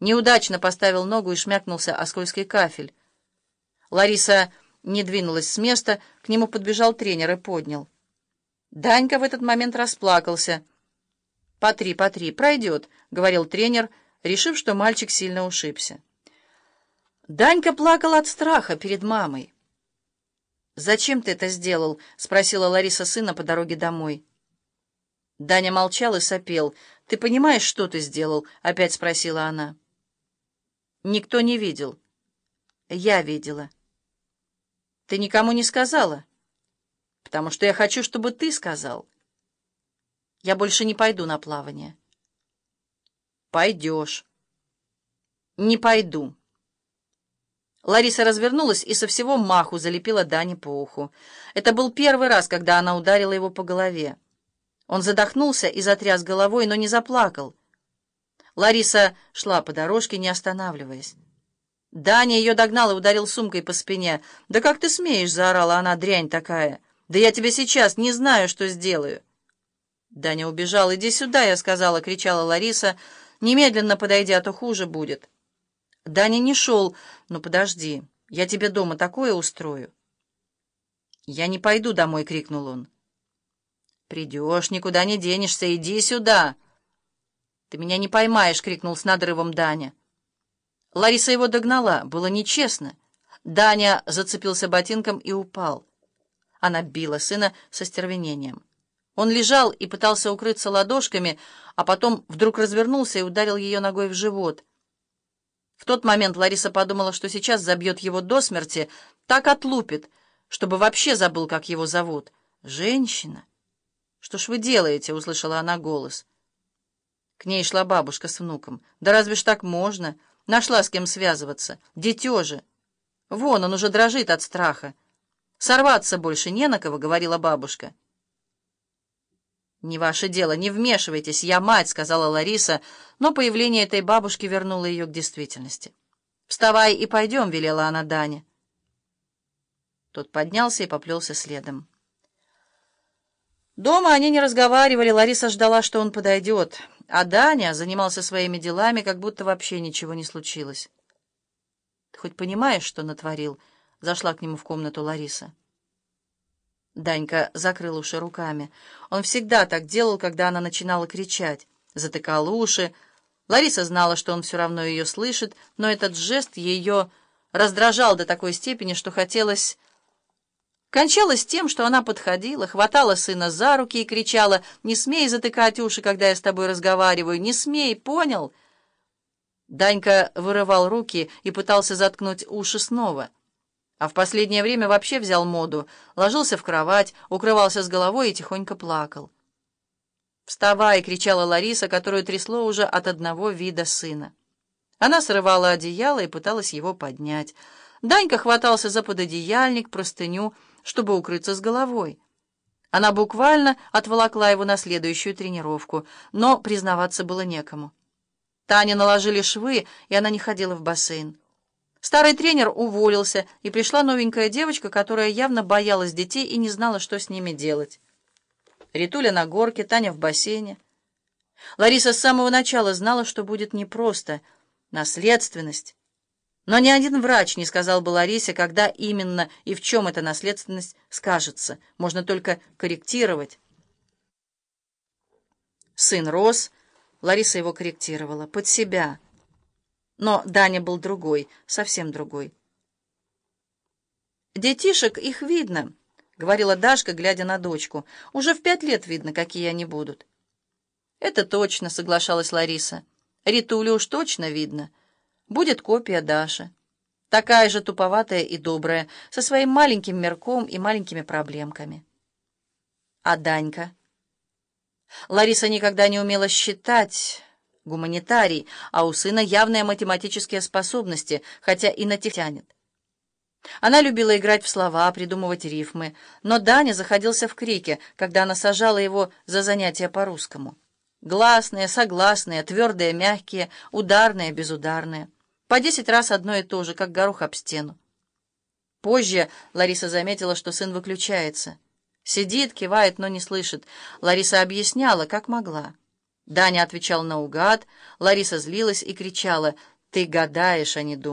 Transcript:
Неудачно поставил ногу и шмякнулся о скользкий кафель. Лариса не двинулась с места, к нему подбежал тренер и поднял. Данька в этот момент расплакался. «Потри, потри, пройдет», — говорил тренер, решив, что мальчик сильно ушибся. Данька плакал от страха перед мамой. «Зачем ты это сделал?» — спросила Лариса сына по дороге домой. Даня молчал и сопел. «Ты понимаешь, что ты сделал?» — опять спросила она. Никто не видел. Я видела. Ты никому не сказала? Потому что я хочу, чтобы ты сказал. Я больше не пойду на плавание. Пойдешь. Не пойду. Лариса развернулась и со всего маху залепила Дане по уху. Это был первый раз, когда она ударила его по голове. Он задохнулся и затряс головой, но не заплакал. Лариса шла по дорожке, не останавливаясь. Даня ее догнал и ударил сумкой по спине. «Да как ты смеешь?» — заорала она, дрянь такая. «Да я тебе сейчас не знаю, что сделаю». Даня убежал. «Иди сюда», — я сказала, — кричала Лариса. «Немедленно подойди, а то хуже будет». Даня не шел. «Ну, подожди, я тебе дома такое устрою». «Я не пойду домой», — крикнул он. «Придешь, никуда не денешься, иди сюда». «Ты меня не поймаешь!» — крикнул с надрывом Даня. Лариса его догнала. Было нечестно. Даня зацепился ботинком и упал. Она била сына со стервенением. Он лежал и пытался укрыться ладошками, а потом вдруг развернулся и ударил ее ногой в живот. В тот момент Лариса подумала, что сейчас забьет его до смерти, так отлупит, чтобы вообще забыл, как его зовут. «Женщина!» «Что ж вы делаете?» — услышала она голос. К ней шла бабушка с внуком. Да разве ж так можно? Нашла с кем связываться. Дитё же. Вон, он уже дрожит от страха. Сорваться больше не на кого, говорила бабушка. «Не ваше дело, не вмешивайтесь, я мать», — сказала Лариса, но появление этой бабушки вернуло ее к действительности. «Вставай и пойдем», — велела она Дане. Тот поднялся и поплелся следом. Дома они не разговаривали, Лариса ждала, что он подойдет. А Даня занимался своими делами, как будто вообще ничего не случилось. «Ты хоть понимаешь, что натворил?» — зашла к нему в комнату Лариса. Данька закрыл уши руками. Он всегда так делал, когда она начинала кричать. Затыкал уши. Лариса знала, что он все равно ее слышит, но этот жест ее раздражал до такой степени, что хотелось Кончалось тем, что она подходила, хватала сына за руки и кричала «Не смей затыкать уши, когда я с тобой разговариваю! Не смей, понял?» Данька вырывал руки и пытался заткнуть уши снова. А в последнее время вообще взял моду, ложился в кровать, укрывался с головой и тихонько плакал. «Вставай!» — кричала Лариса, которую трясло уже от одного вида сына. Она срывала одеяло и пыталась его поднять. Данька хватался за пододеяльник, простыню, чтобы укрыться с головой. Она буквально отволокла его на следующую тренировку, но признаваться было некому. Таня наложили швы, и она не ходила в бассейн. Старый тренер уволился, и пришла новенькая девочка, которая явно боялась детей и не знала, что с ними делать. Ритуля на горке, Таня в бассейне. Лариса с самого начала знала, что будет непросто. Наследственность. Но ни один врач не сказал бы Ларисе, когда именно и в чем эта наследственность скажется. Можно только корректировать. Сын рос, Лариса его корректировала, под себя. Но Даня был другой, совсем другой. «Детишек, их видно», — говорила Дашка, глядя на дочку. «Уже в пять лет видно, какие они будут». «Это точно», — соглашалась Лариса. «Ритулю уж точно видно» будет копия Даши. Такая же туповатая и добрая, со своим маленьким мерком и маленькими проблемками. А Данька? Лариса никогда не умела считать, гуманитарий, а у сына явные математические способности, хотя и на. Она любила играть в слова, придумывать рифмы, но Даня заходился в крике, когда она сажала его за занятия по-русскому. Гласные, согласные, твердые, мягкие, ударные, безударные. По десять раз одно и то же, как горох об стену. Позже Лариса заметила, что сын выключается. Сидит, кивает, но не слышит. Лариса объясняла, как могла. Даня отвечал наугад, Лариса злилась и кричала «Ты гадаешь, а не думаешь».